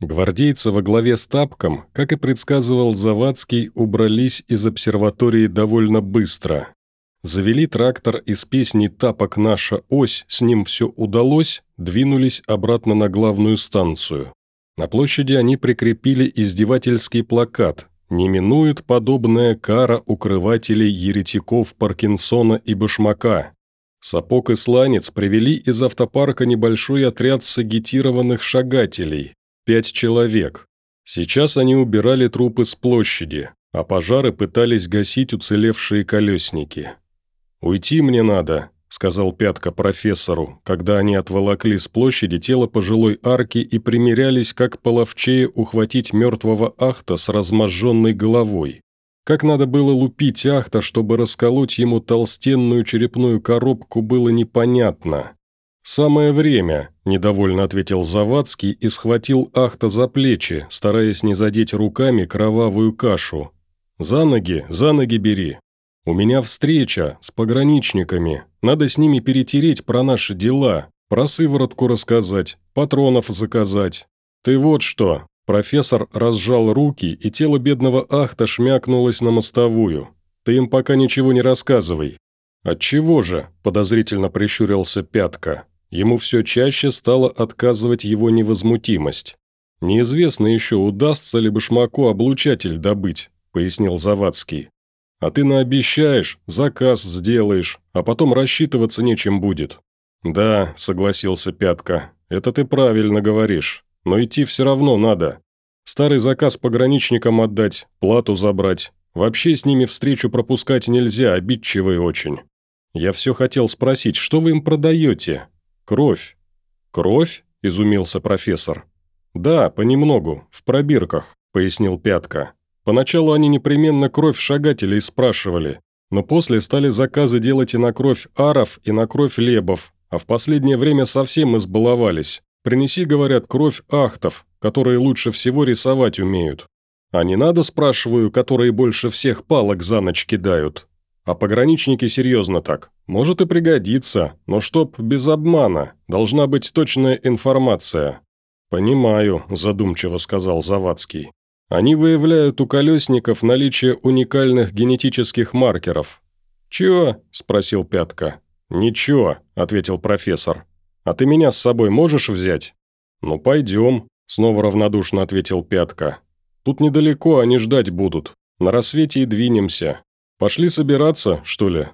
Гвардейцы во главе с Тапком, как и предсказывал Завадский, убрались из обсерватории довольно быстро. Завели трактор из песни «Тапок наша ось», с ним все удалось, двинулись обратно на главную станцию. На площади они прикрепили издевательский плакат «Не минует подобная кара укрывателей еретиков Паркинсона и Башмака». Сапог и сланец привели из автопарка небольшой отряд сагитированных шагателей, пять человек. Сейчас они убирали трупы с площади, а пожары пытались гасить уцелевшие колесники. «Уйти мне надо», – сказал Пятка профессору, когда они отволокли с площади тело пожилой арки и примерялись, как половчее ухватить мертвого ахта с разможженной головой. Как надо было лупить ахта, чтобы расколоть ему толстенную черепную коробку, было непонятно. «Самое время», – недовольно ответил Завадский и схватил ахта за плечи, стараясь не задеть руками кровавую кашу. «За ноги, за ноги бери, у меня встреча с пограничниками. Надо с ними перетереть про наши дела, про сыворотку рассказать, патронов заказать. Ты вот что». Профессор разжал руки, и тело бедного Ахта шмякнулось на мостовую. «Ты им пока ничего не рассказывай». «Отчего же?» – подозрительно прищурился Пятка. Ему все чаще стала отказывать его невозмутимость. «Неизвестно еще, удастся ли Башмаку облучатель добыть», – пояснил Завадский. А ты наобещаешь, заказ сделаешь, а потом рассчитываться нечем будет». «Да», – согласился Пятка, – «это ты правильно говоришь, но идти все равно надо. Старый заказ пограничникам отдать, плату забрать. Вообще с ними встречу пропускать нельзя, обидчивые очень. Я все хотел спросить, что вы им продаете? Кровь». «Кровь?» – изумился профессор. «Да, понемногу, в пробирках», – пояснил Пятка. Поначалу они непременно кровь шагателей спрашивали, но после стали заказы делать и на кровь аров, и на кровь лебов, а в последнее время совсем избаловались. Принеси, говорят, кровь ахтов, которые лучше всего рисовать умеют. А не надо, спрашиваю, которые больше всех палок за ночь кидают. А пограничники серьезно так. Может и пригодится, но чтоб без обмана, должна быть точная информация. «Понимаю», – задумчиво сказал Завадский. Они выявляют у колесников наличие уникальных генетических маркеров. «Чего?» – спросил Пятка. «Ничего», – ответил профессор. «А ты меня с собой можешь взять?» «Ну, пойдем», – снова равнодушно ответил Пятка. «Тут недалеко, они ждать будут. На рассвете и двинемся. Пошли собираться, что ли?»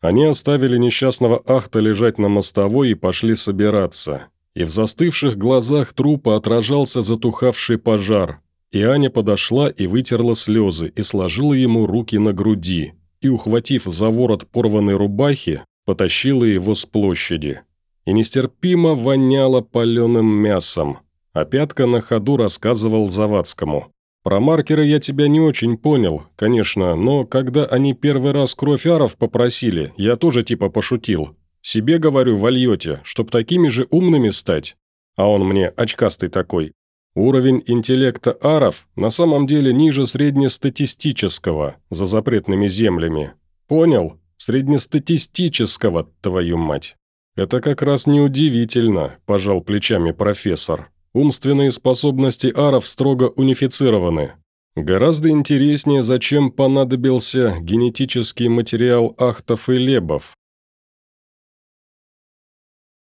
Они оставили несчастного Ахта лежать на мостовой и пошли собираться. И в застывших глазах трупа отражался затухавший пожар, и Аня подошла и вытерла слезы и сложила ему руки на груди, и, ухватив за ворот порванной рубахи, потащила его с площади. И нестерпимо воняло паленым мясом, а Пятка на ходу рассказывал Завадскому. «Про маркеры я тебя не очень понял, конечно, но когда они первый раз кровь аров попросили, я тоже типа пошутил. Себе, говорю, вольете, чтоб такими же умными стать. А он мне, очкастый такой, Уровень интеллекта аров на самом деле ниже среднестатистического за запретными землями. Понял? Среднестатистического, твою мать. Это как раз неудивительно, пожал плечами профессор. Умственные способности аров строго унифицированы. Гораздо интереснее, зачем понадобился генетический материал ахтов и лебов.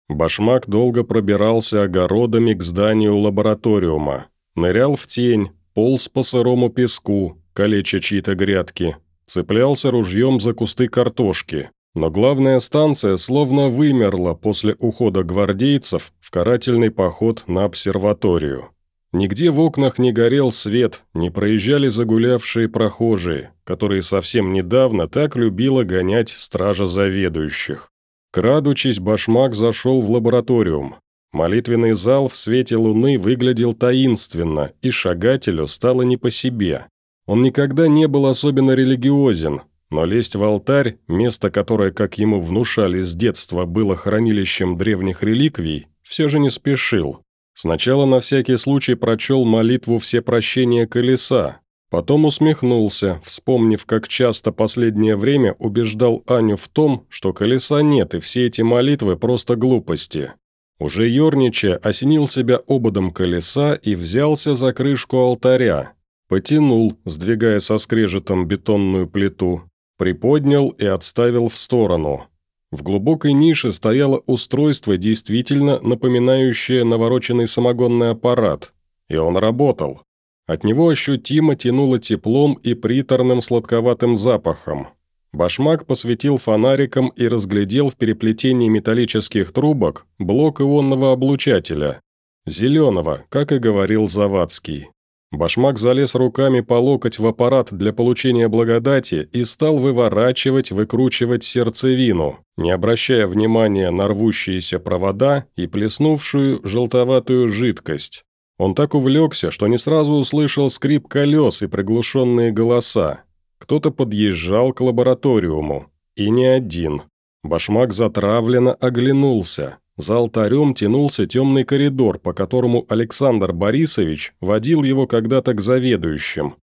Башмак долго пробирался огородами к зданию лабораториума. Нырял в тень, полз по сырому песку, калеча чьи-то грядки, цеплялся ружьем за кусты картошки. Но главная станция словно вымерла после ухода гвардейцев в карательный поход на обсерваторию. Нигде в окнах не горел свет, не проезжали загулявшие прохожие, которые совсем недавно так любила гонять стража заведующих. Крадучись, башмак зашел в лабораториум. Молитвенный зал в свете луны выглядел таинственно, и шагателю стало не по себе. Он никогда не был особенно религиозен, но лезть в алтарь, место которое, как ему внушали с детства, было хранилищем древних реликвий, все же не спешил. Сначала на всякий случай прочел молитву «Все прощения колеса», Потом усмехнулся, вспомнив, как часто последнее время убеждал Аню в том, что колеса нет и все эти молитвы просто глупости. Уже ерничая, осенил себя ободом колеса и взялся за крышку алтаря. Потянул, сдвигая со скрежетом бетонную плиту. Приподнял и отставил в сторону. В глубокой нише стояло устройство, действительно напоминающее навороченный самогонный аппарат. И он работал. От него ощутимо тянуло теплом и приторным сладковатым запахом. Башмак посветил фонариком и разглядел в переплетении металлических трубок блок ионного облучателя. Зеленого, как и говорил Завадский. Башмак залез руками по локоть в аппарат для получения благодати и стал выворачивать, выкручивать сердцевину, не обращая внимания на рвущиеся провода и плеснувшую желтоватую жидкость. Он так увлекся, что не сразу услышал скрип колес и приглушенные голоса. Кто-то подъезжал к лабораториуму. И не один. Башмак затравленно оглянулся. За алтарем тянулся темный коридор, по которому Александр Борисович водил его когда-то к заведующим.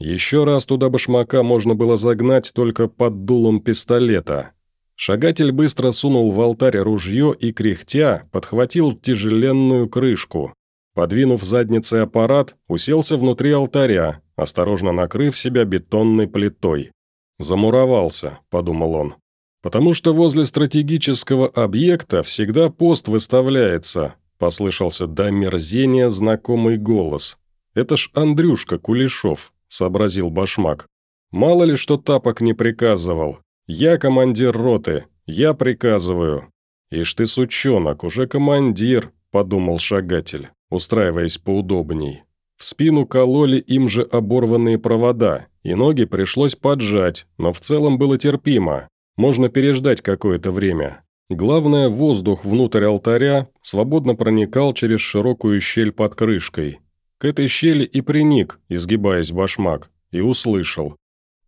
Еще раз туда башмака можно было загнать только под дулом пистолета. Шагатель быстро сунул в алтарь ружье и, кряхтя, подхватил тяжеленную крышку. Подвинув задницей аппарат, уселся внутри алтаря, осторожно накрыв себя бетонной плитой. «Замуровался», – подумал он. «Потому что возле стратегического объекта всегда пост выставляется», – послышался до мерзения знакомый голос. «Это ж Андрюшка Кулешов», – сообразил Башмак. «Мало ли что тапок не приказывал. Я командир роты, я приказываю». «Ишь ты, сучонок, уже командир», – подумал шагатель, устраиваясь поудобней. В спину кололи им же оборванные провода, и ноги пришлось поджать, но в целом было терпимо. Можно переждать какое-то время. Главное, воздух внутрь алтаря свободно проникал через широкую щель под крышкой. К этой щели и приник, изгибаясь башмак, и услышал.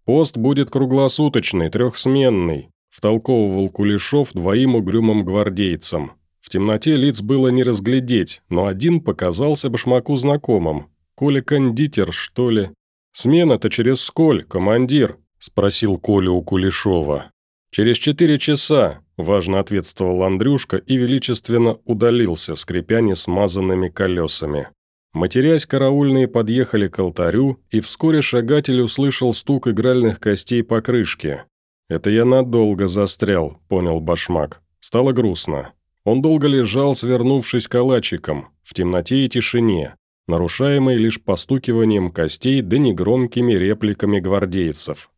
«Пост будет круглосуточный, трехсменный», – втолковывал Кулешов двоим угрюмым гвардейцам. В темноте лиц было не разглядеть, но один показался башмаку знакомым, Коля кондитер, что ли?» «Смена-то через сколь, командир?» – спросил Коля у Кулешова. «Через четыре часа», – важно ответствовал Андрюшка и величественно удалился, скрипя несмазанными колесами. Матерясь, караульные подъехали к алтарю, и вскоре шагатель услышал стук игральных костей по крышке. «Это я надолго застрял», – понял Башмак. Стало грустно. Он долго лежал, свернувшись калачиком, в темноте и тишине, нарушаемый лишь постукиванием костей да негромкими репликами гвардейцев.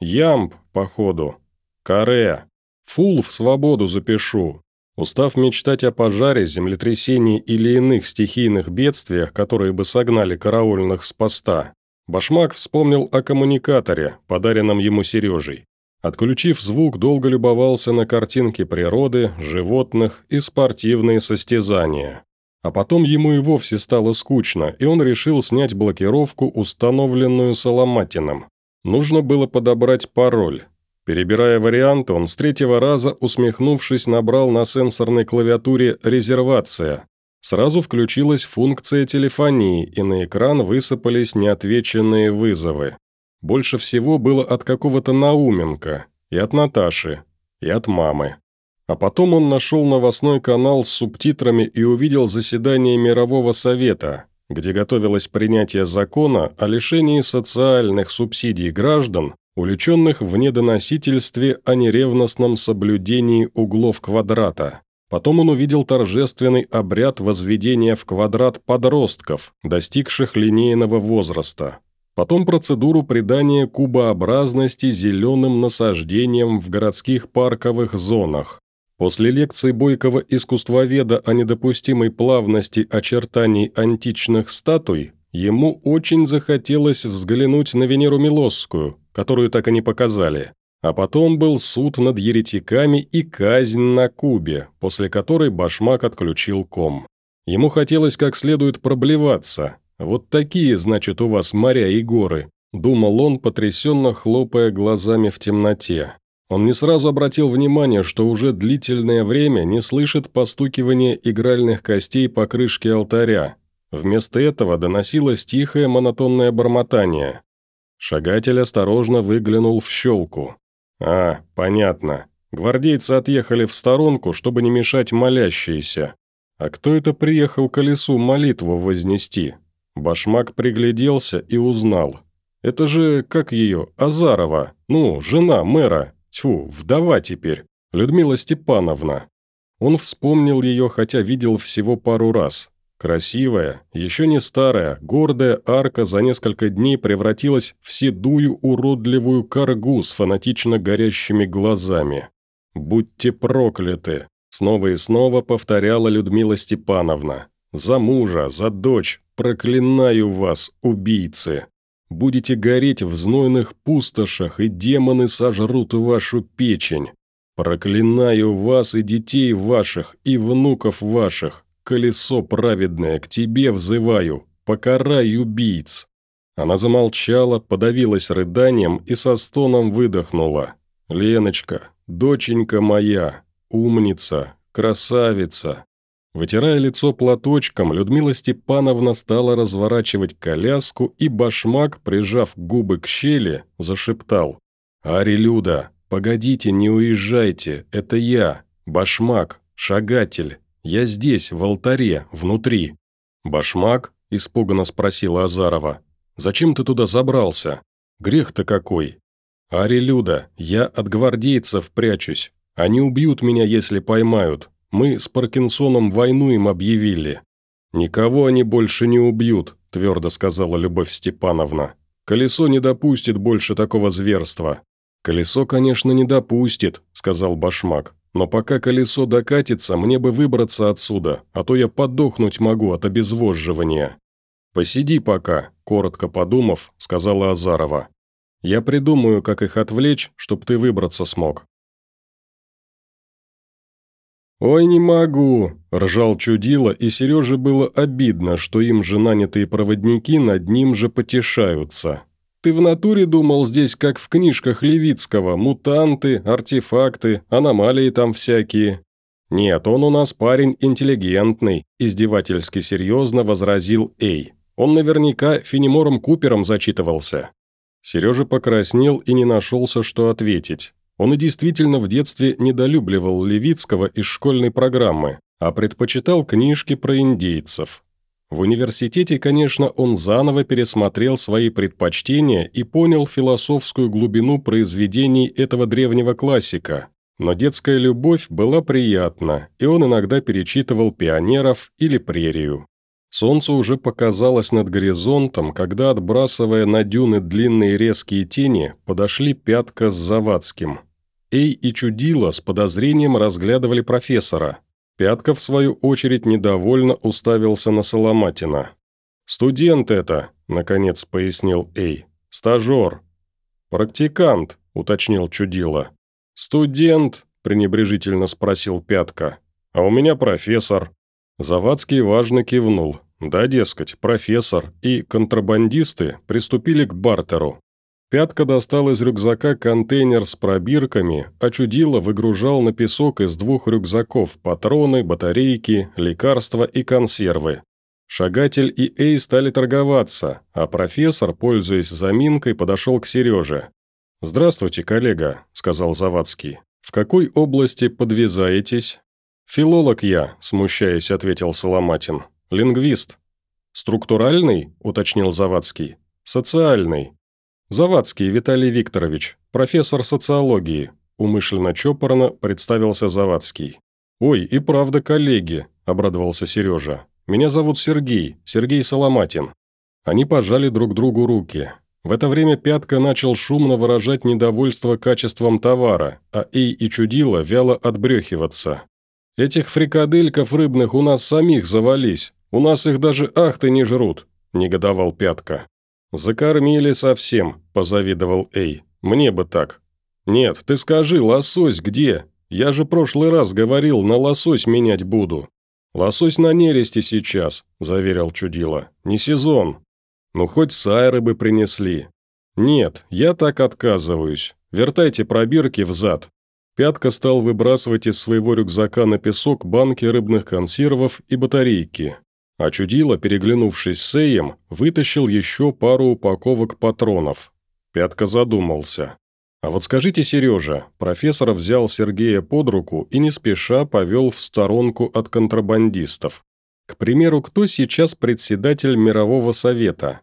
«Ямб, походу! Каре! Фул в свободу запишу!» Устав мечтать о пожаре, землетрясении или иных стихийных бедствиях, которые бы согнали караульных с поста, Башмак вспомнил о коммуникаторе, подаренном ему Сережей. Отключив звук, долго любовался на картинки природы, животных и спортивные состязания. А потом ему и вовсе стало скучно, и он решил снять блокировку, установленную Соломатином. Нужно было подобрать пароль. Перебирая варианты, он с третьего раза, усмехнувшись, набрал на сенсорной клавиатуре «Резервация». Сразу включилась функция телефонии, и на экран высыпались неотвеченные вызовы. Больше всего было от какого-то Науменко, и от Наташи, и от мамы. А потом он нашел новостной канал с субтитрами и увидел заседание Мирового Совета, где готовилось принятие закона о лишении социальных субсидий граждан, увлеченных в недоносительстве о неревностном соблюдении углов квадрата. Потом он увидел торжественный обряд возведения в квадрат подростков, достигших линейного возраста. Потом процедуру придания кубообразности зеленым насаждениям в городских парковых зонах. После лекции бойкого искусствоведа о недопустимой плавности очертаний античных статуй, ему очень захотелось взглянуть на Венеру Милосскую, которую так и не показали. А потом был суд над еретиками и казнь на Кубе, после которой Башмак отключил ком. Ему хотелось как следует проблеваться. Вот такие, значит, у вас моря и горы, думал он, потрясенно хлопая глазами в темноте. Он не сразу обратил внимание, что уже длительное время не слышит постукивания игральных костей по крышке алтаря. Вместо этого доносилось тихое монотонное бормотание. Шагатель осторожно выглянул в щелку. «А, понятно. Гвардейцы отъехали в сторонку, чтобы не мешать молящиеся. А кто это приехал колесу молитву вознести? Башмак пригляделся и узнал. Это же, как ее, Азарова, ну, жена мэра, тьфу, вдова теперь, Людмила Степановна. Он вспомнил ее, хотя видел всего пару раз. Красивая, еще не старая, гордая арка за несколько дней превратилась в седую уродливую коргу с фанатично горящими глазами. «Будьте прокляты!» Снова и снова повторяла Людмила Степановна. «За мужа, за дочь, проклинаю вас, убийцы! Будете гореть в знойных пустошах, и демоны сожрут вашу печень. Проклинаю вас и детей ваших, и внуков ваших, колесо праведное, к тебе взываю, покарай убийц». Она замолчала, подавилась рыданием и со стоном выдохнула. «Леночка, доченька моя, умница, красавица». Вытирая лицо платочком, Людмила Степановна стала разворачивать коляску, и башмак, прижав губы к щели, зашептал. «Ари Люда, погодите, не уезжайте, это я, башмак, шагатель, я здесь, в алтаре, внутри». «Башмак?» – испуганно спросила Азарова. «Зачем ты туда забрался? Грех-то какой!» «Ари Люда, я от гвардейцев прячусь. Они убьют меня, если поймают. Мы с Паркинсоном войну им объявили». «Никого они больше не убьют», – твердо сказала Любовь Степановна. «Колесо не допустит больше такого зверства». «Колесо, конечно, не допустит», – сказал Башмак. Но пока колесо докатится, мне бы выбраться отсюда, а то я подохнуть могу от обезвоживания». «Посиди пока», – коротко подумав, сказала Азарова. «Я придумаю, как их отвлечь, чтоб ты выбраться смог». «Ой, не могу!» – ржал чудило, и Сереже было обидно, что им же нанятые проводники над ним же потешаются. Ты в натуре думал здесь, как в книжках Левицкого, мутанты, артефакты, аномалии там всякие?» «Нет, он у нас парень интеллигентный», – издевательски серьезно возразил Эй. «Он наверняка Фенемором Купером зачитывался». Сережа покраснел и не нашелся, что ответить. Он и действительно в детстве недолюбливал Левицкого из школьной программы, а предпочитал книжки про индейцев. В университете, конечно, он заново пересмотрел свои предпочтения и понял философскую глубину произведений этого древнего классика. Но детская любовь была приятна, и он иногда перечитывал «Пионеров» или «Прерию». Солнце уже показалось над горизонтом, когда, отбрасывая на дюны длинные резкие тени, подошли Пятка с Завадским. Эй и Чудило с подозрением разглядывали профессора, Пятка, в свою очередь, недовольно уставился на Соломатина. «Студент это», – наконец пояснил Эй. «Стажер». «Практикант», – уточнил Чудило. «Студент», – пренебрежительно спросил Пятка. «А у меня профессор». Завадский важно кивнул. Да, дескать, профессор и контрабандисты приступили к бартеру. Пятка достал из рюкзака контейнер с пробирками, а чудило выгружал на песок из двух рюкзаков патроны, батарейки, лекарства и консервы. Шагатель и Эй стали торговаться, а профессор, пользуясь заминкой, подошел к Сереже. «Здравствуйте, коллега», – сказал Завадский. «В какой области подвязаетесь?» «Филолог я», – смущаясь, ответил Соломатин. «Лингвист». «Структуральный?» – уточнил Завадский. «Социальный». «Завадский Виталий Викторович, профессор социологии», умышленно чопорно представился Завадский. «Ой, и правда коллеги», – обрадовался Сережа. «Меня зовут Сергей, Сергей Соломатин». Они пожали друг другу руки. В это время Пятка начал шумно выражать недовольство качеством товара, а Эй и Чудило вяло отбрехиваться. «Этих фрикадельков рыбных у нас самих завались, у нас их даже ахты не жрут», – негодовал Пятка. «Закормили совсем», – позавидовал Эй. «Мне бы так». «Нет, ты скажи, лосось где? Я же прошлый раз говорил, на лосось менять буду». «Лосось на нересте сейчас», – заверил Чудило. «Не сезон». «Ну, хоть сайры бы принесли». «Нет, я так отказываюсь. Вертайте пробирки взад». Пятка стал выбрасывать из своего рюкзака на песок банки рыбных консервов и батарейки. А чудило, переглянувшись с Эем, вытащил еще пару упаковок патронов. Пятка задумался. А вот скажите, Сережа, профессор взял Сергея под руку и не спеша повел в сторонку от контрабандистов. К примеру, кто сейчас председатель Мирового совета?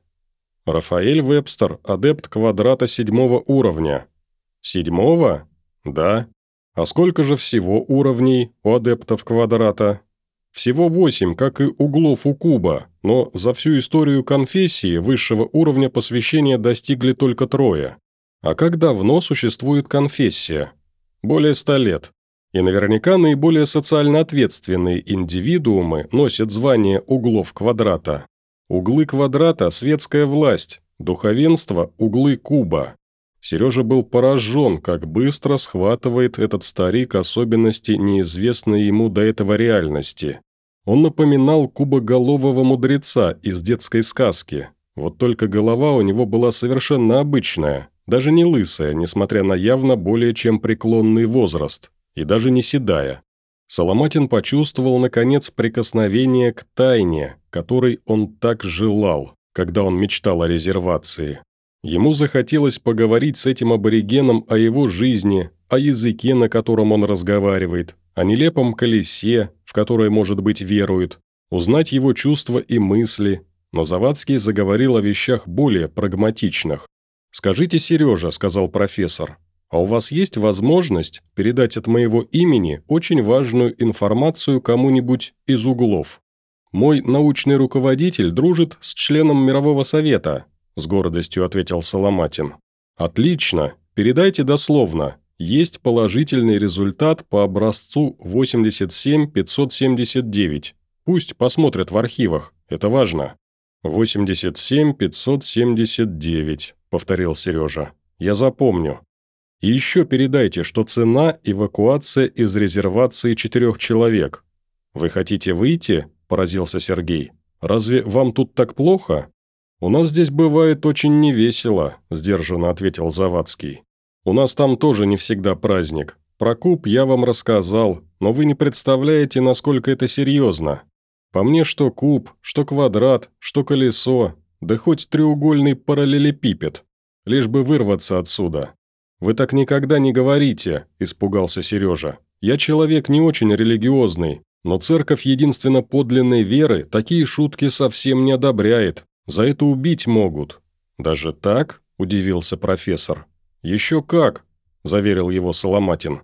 Рафаэль Вебстер, адепт квадрата седьмого уровня. Седьмого? Да. А сколько же всего уровней у адептов квадрата? Всего восемь, как и углов у куба, но за всю историю конфессии высшего уровня посвящения достигли только трое. А как давно существует конфессия? Более ста лет. И наверняка наиболее социально ответственные индивидуумы носят звание углов квадрата. Углы квадрата – светская власть, духовенство – углы куба. Сережа был поражен, как быстро схватывает этот старик особенности неизвестной ему до этого реальности. Он напоминал кубоголового мудреца из детской сказки. Вот только голова у него была совершенно обычная, даже не лысая, несмотря на явно более чем преклонный возраст, и даже не седая. Соломатин почувствовал, наконец, прикосновение к тайне, которой он так желал, когда он мечтал о резервации. Ему захотелось поговорить с этим аборигеном о его жизни, о языке, на котором он разговаривает, о нелепом колесе, в которое, может быть, верует, узнать его чувства и мысли, но Завадский заговорил о вещах более прагматичных. «Скажите, Сережа», – сказал профессор, – «а у вас есть возможность передать от моего имени очень важную информацию кому-нибудь из углов? Мой научный руководитель дружит с членом Мирового совета», – с гордостью ответил Соломатин. «Отлично, передайте дословно. Есть положительный результат по образцу 87579. Пусть посмотрят в архивах, это важно». «87579», – повторил Сережа. «Я запомню. И еще передайте, что цена – эвакуация из резервации четырех человек. Вы хотите выйти?» – поразился Сергей. «Разве вам тут так плохо?» «У нас здесь бывает очень невесело», – сдержанно ответил Завадский. «У нас там тоже не всегда праздник. Про куб я вам рассказал, но вы не представляете, насколько это серьезно. По мне что куб, что квадрат, что колесо, да хоть треугольный параллелепипед. Лишь бы вырваться отсюда. «Вы так никогда не говорите», – испугался Сережа. «Я человек не очень религиозный, но церковь единственно подлинной веры такие шутки совсем не одобряет. За это убить могут». «Даже так?» – удивился профессор. «Еще как», – заверил его Соломатин.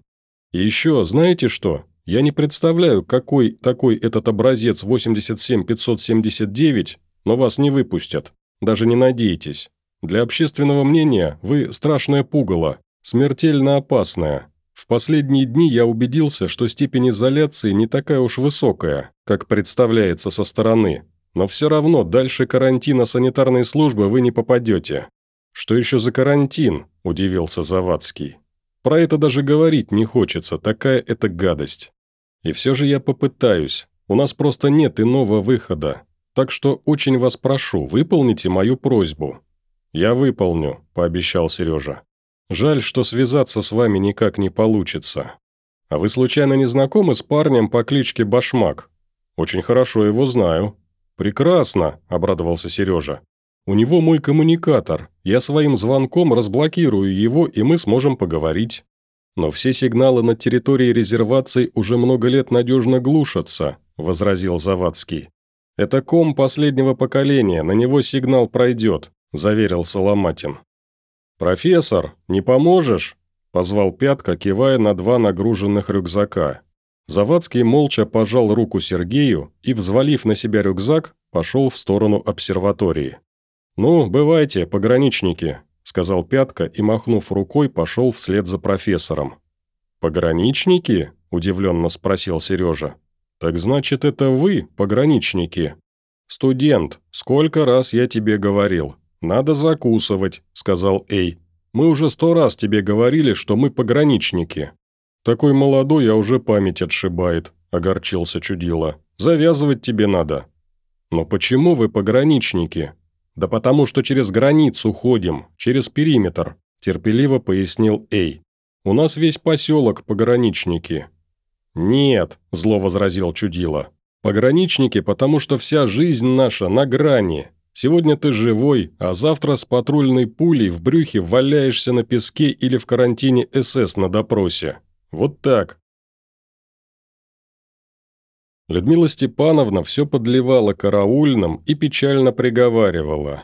«И еще, знаете что? Я не представляю, какой такой этот образец 87579 но вас не выпустят. Даже не надейтесь. Для общественного мнения вы страшное пугало, смертельно опасное. В последние дни я убедился, что степень изоляции не такая уж высокая, как представляется со стороны. Но все равно дальше карантина санитарной службы вы не попадете. «Что еще за карантин?» – удивился Завадский. «Про это даже говорить не хочется, такая это гадость. И все же я попытаюсь. У нас просто нет иного выхода. Так что очень вас прошу, выполните мою просьбу». «Я выполню», – пообещал Сережа. «Жаль, что связаться с вами никак не получится. А вы случайно не знакомы с парнем по кличке Башмак? Очень хорошо его знаю». «Прекрасно», – обрадовался Сережа. «У него мой коммуникатор. Я своим звонком разблокирую его, и мы сможем поговорить». «Но все сигналы на территории резервации уже много лет надежно глушатся», – возразил Завадский. «Это ком последнего поколения, на него сигнал пройдет», – заверил Соломатин. «Профессор, не поможешь?» – позвал Пятка, кивая на два нагруженных рюкзака. Завадский молча пожал руку Сергею и, взвалив на себя рюкзак, пошел в сторону обсерватории. «Ну, бывайте, пограничники», – сказал Пятка и, махнув рукой, пошел вслед за профессором. «Пограничники?» – удивленно спросил Сережа. «Так значит, это вы, пограничники?» «Студент, сколько раз я тебе говорил? Надо закусывать», – сказал Эй. «Мы уже сто раз тебе говорили, что мы пограничники». «Такой молодой, а уже память отшибает», – огорчился Чудило. «Завязывать тебе надо». «Но почему вы пограничники?» «Да потому что через границу ходим, через периметр», – терпеливо пояснил Эй. «У нас весь поселок пограничники, «Нет», – зло возразил Чудило. «Пограничники, потому что вся жизнь наша на грани. Сегодня ты живой, а завтра с патрульной пулей в брюхе валяешься на песке или в карантине СС на допросе. Вот так». Людмила Степановна все подливала караульным и печально приговаривала.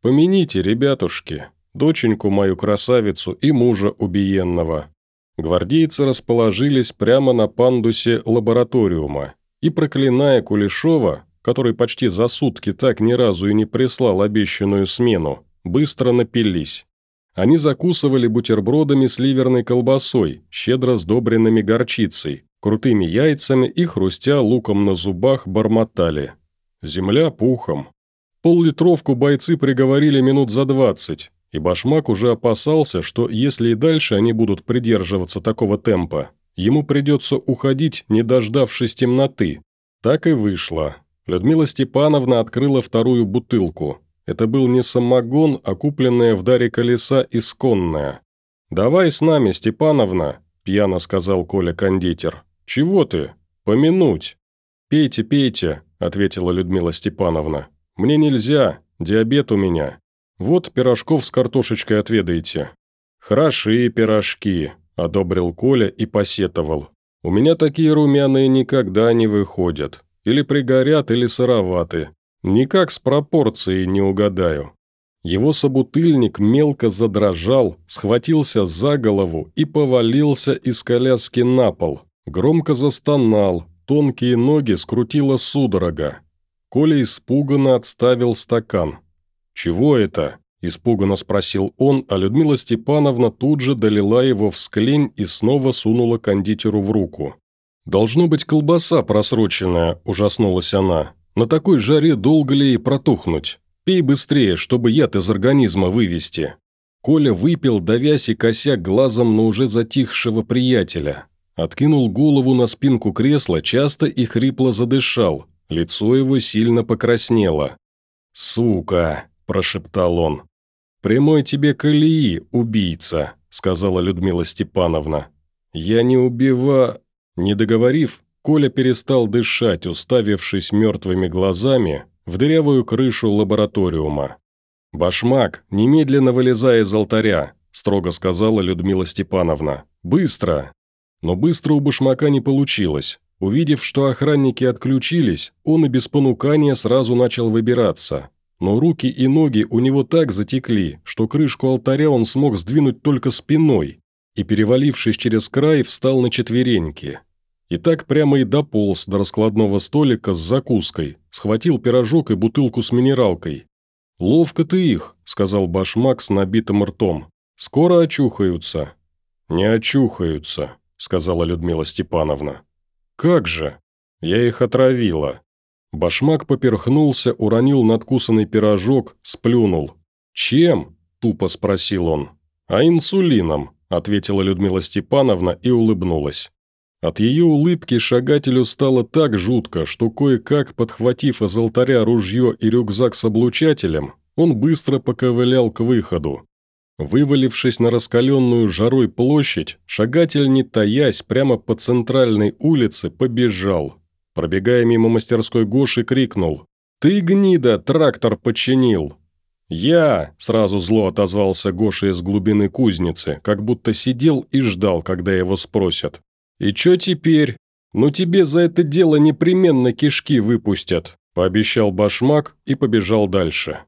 «Помяните, ребятушки, доченьку мою красавицу и мужа убиенного». Гвардейцы расположились прямо на пандусе лабораториума и, проклиная Кулешова, который почти за сутки так ни разу и не прислал обещанную смену, быстро напились. Они закусывали бутербродами с ливерной колбасой, щедро сдобренными горчицей, крутыми яйцами и, хрустя луком на зубах, бормотали. Земля пухом. Пол-литровку бойцы приговорили минут за двадцать, и Башмак уже опасался, что если и дальше они будут придерживаться такого темпа, ему придется уходить, не дождавшись темноты. Так и вышло. Людмила Степановна открыла вторую бутылку. Это был не самогон, а купленная в даре колеса исконная. «Давай с нами, Степановна», – пьяно сказал Коля-кондитер. «Чего ты? Помянуть». «Пейте, пейте», – ответила Людмила Степановна. «Мне нельзя, диабет у меня. Вот пирожков с картошечкой отведаете». «Хорошие пирожки», – одобрил Коля и посетовал. «У меня такие румяные никогда не выходят. Или пригорят, или сыроваты. Никак с пропорцией не угадаю». Его собутыльник мелко задрожал, схватился за голову и повалился из коляски на пол. Громко застонал, тонкие ноги скрутила судорога. Коля испуганно отставил стакан. «Чего это?» – испуганно спросил он, а Людмила Степановна тут же долила его в склень и снова сунула кондитеру в руку. «Должно быть колбаса просроченная», – ужаснулась она. «На такой жаре долго ли ей протухнуть? Пей быстрее, чтобы яд из организма вывести». Коля выпил, давясь и кося глазом на уже затихшего приятеля. Откинул голову на спинку кресла, часто и хрипло задышал. Лицо его сильно покраснело. «Сука!» – прошептал он. «Прямой тебе колеи, убийца», – сказала Людмила Степановна. «Я не убива...» Не договорив, Коля перестал дышать, уставившись мертвыми глазами в дырявую крышу лабораториума. «Башмак, немедленно вылезай из алтаря», – строго сказала Людмила Степановна. «Быстро!» Но быстро у башмака не получилось. Увидев, что охранники отключились, он и без понукания сразу начал выбираться. Но руки и ноги у него так затекли, что крышку алтаря он смог сдвинуть только спиной, и, перевалившись через край, встал на четвереньки. И так прямо и дополз до раскладного столика с закуской, схватил пирожок и бутылку с минералкой. «Ловко ты их», – сказал башмак с набитым ртом. «Скоро очухаются». «Не очухаются», – сказала Людмила Степановна. «Как же? Я их отравила». Башмак поперхнулся, уронил надкусанный пирожок, сплюнул. «Чем?» – тупо спросил он. «А инсулином», ответила Людмила Степановна и улыбнулась. От ее улыбки шагателю стало так жутко, что кое-как, подхватив из алтаря ружье и рюкзак с облучателем, он быстро поковылял к выходу. Вывалившись на раскаленную жарой площадь, шагатель, не таясь, прямо по центральной улице побежал. Пробегая мимо мастерской Гоши, крикнул «Ты, гнида, трактор починил!» «Я!» – сразу зло отозвался Гоша из глубины кузницы, как будто сидел и ждал, когда его спросят. «И чё теперь? Ну тебе за это дело непременно кишки выпустят», – пообещал башмак и побежал дальше.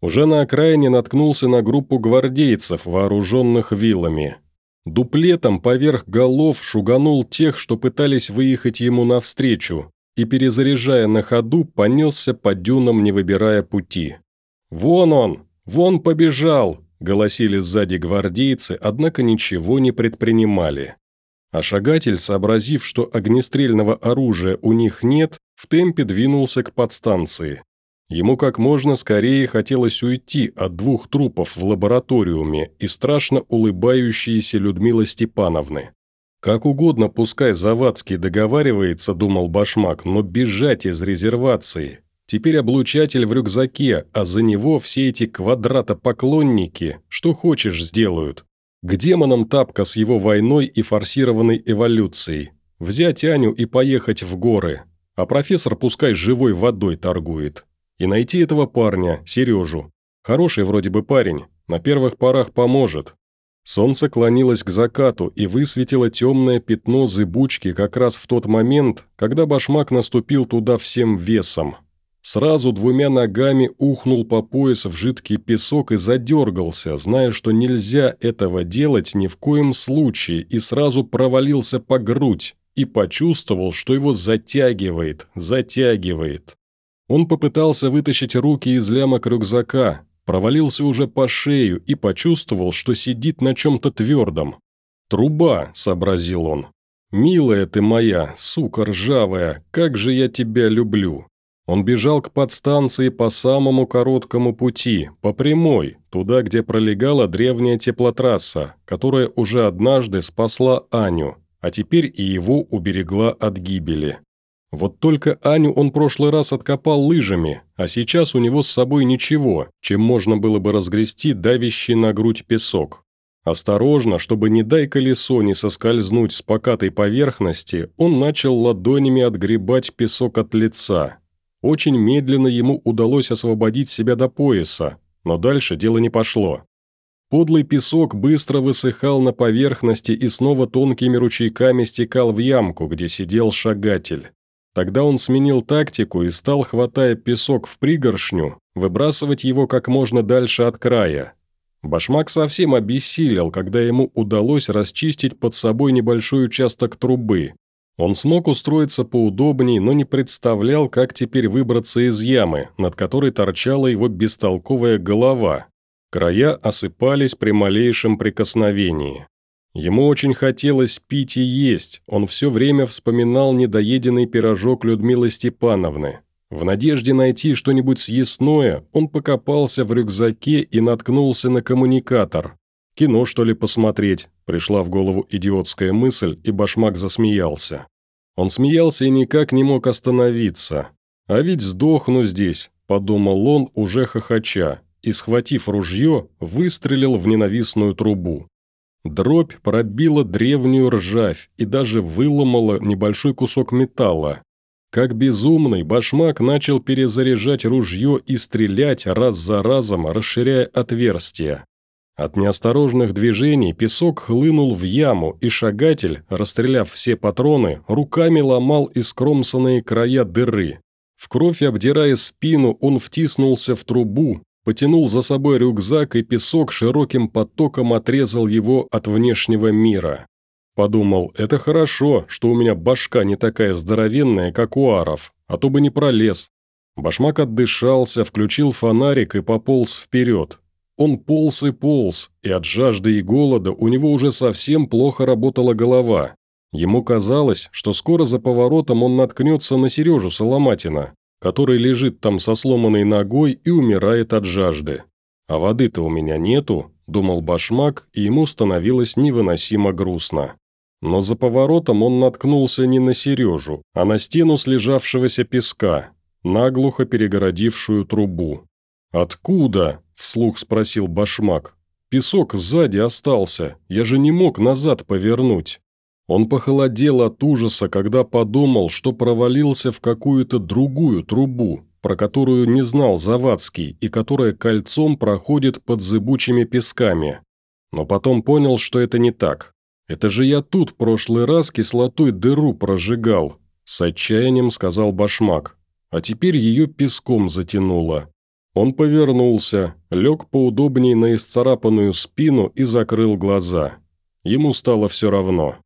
Уже на окраине наткнулся на группу гвардейцев, вооруженных вилами. Дуплетом поверх голов шуганул тех, что пытались выехать ему навстречу, и, перезаряжая на ходу, понесся по дюнам, не выбирая пути. «Вон он! Вон побежал!» – голосили сзади гвардейцы, однако ничего не предпринимали. А шагатель, сообразив, что огнестрельного оружия у них нет, в темпе двинулся к подстанции. Ему как можно скорее хотелось уйти от двух трупов в лабораториуме и страшно улыбающейся Людмилы Степановны. Как угодно пускай Завадский договаривается, думал Башмак, но бежать из резервации, Теперь облучатель в рюкзаке, а за него все эти квадратопоклонники, что хочешь, сделают. К демонам тапка с его войной и форсированной эволюцией. Взять Аню и поехать в горы. А профессор пускай живой водой торгует. И найти этого парня, Сережу. Хороший вроде бы парень, на первых порах поможет. Солнце клонилось к закату и высветило темное пятно зыбучки как раз в тот момент, когда башмак наступил туда всем весом. Сразу двумя ногами ухнул по пояс в жидкий песок и задергался, зная, что нельзя этого делать ни в коем случае, и сразу провалился по грудь и почувствовал, что его затягивает, затягивает. Он попытался вытащить руки из лямок рюкзака, провалился уже по шею и почувствовал, что сидит на чем-то твердом. «Труба», — сообразил он. «Милая ты моя, сука ржавая, как же я тебя люблю». Он бежал к подстанции по самому короткому пути, по прямой, туда, где пролегала древняя теплотрасса, которая уже однажды спасла Аню, а теперь и его уберегла от гибели. Вот только Аню он прошлый раз откопал лыжами, а сейчас у него с собой ничего, чем можно было бы разгрести давящий на грудь песок. Осторожно, чтобы не дай колесо не соскользнуть с покатой поверхности, он начал ладонями отгребать песок от лица. Очень медленно ему удалось освободить себя до пояса, но дальше дело не пошло. Подлый песок быстро высыхал на поверхности и снова тонкими ручейками стекал в ямку, где сидел шагатель. Тогда он сменил тактику и стал, хватая песок в пригоршню, выбрасывать его как можно дальше от края. Башмак совсем обессилел, когда ему удалось расчистить под собой небольшой участок трубы. Он смог устроиться поудобнее, но не представлял, как теперь выбраться из ямы, над которой торчала его бестолковая голова. Края осыпались при малейшем прикосновении. Ему очень хотелось пить и есть, он все время вспоминал недоеденный пирожок Людмилы Степановны. В надежде найти что-нибудь съестное, он покопался в рюкзаке и наткнулся на коммуникатор. «Кино, что ли, посмотреть?» – пришла в голову идиотская мысль, и башмак засмеялся. Он смеялся и никак не мог остановиться. «А ведь сдохну здесь», – подумал он, уже хохоча, и, схватив ружье, выстрелил в ненавистную трубу. Дробь пробила древнюю ржавь и даже выломала небольшой кусок металла. Как безумный, башмак начал перезаряжать ружье и стрелять раз за разом, расширяя отверстия. От неосторожных движений песок хлынул в яму, и шагатель, расстреляв все патроны, руками ломал искромсанные края дыры. В кровь обдирая спину, он втиснулся в трубу, потянул за собой рюкзак, и песок широким потоком отрезал его от внешнего мира. Подумал, это хорошо, что у меня башка не такая здоровенная, как у аров, а то бы не пролез. Башмак отдышался, включил фонарик и пополз вперед. Он полз и полз, и от жажды и голода у него уже совсем плохо работала голова. Ему казалось, что скоро за поворотом он наткнется на Сережу Соломатина, который лежит там со сломанной ногой и умирает от жажды. А воды-то у меня нету, думал башмак, и ему становилось невыносимо грустно. Но за поворотом он наткнулся не на Сережу, а на стену слежавшегося песка, наглухо перегородившую трубу. «Откуда?» – вслух спросил башмак. «Песок сзади остался, я же не мог назад повернуть». Он похолодел от ужаса, когда подумал, что провалился в какую-то другую трубу, про которую не знал Завадский и которая кольцом проходит под зыбучими песками. Но потом понял, что это не так. «Это же я тут прошлый раз кислотой дыру прожигал», – с отчаянием сказал Башмак. «А теперь ее песком затянуло». Он повернулся, лег поудобнее на исцарапанную спину и закрыл глаза. Ему стало все равно.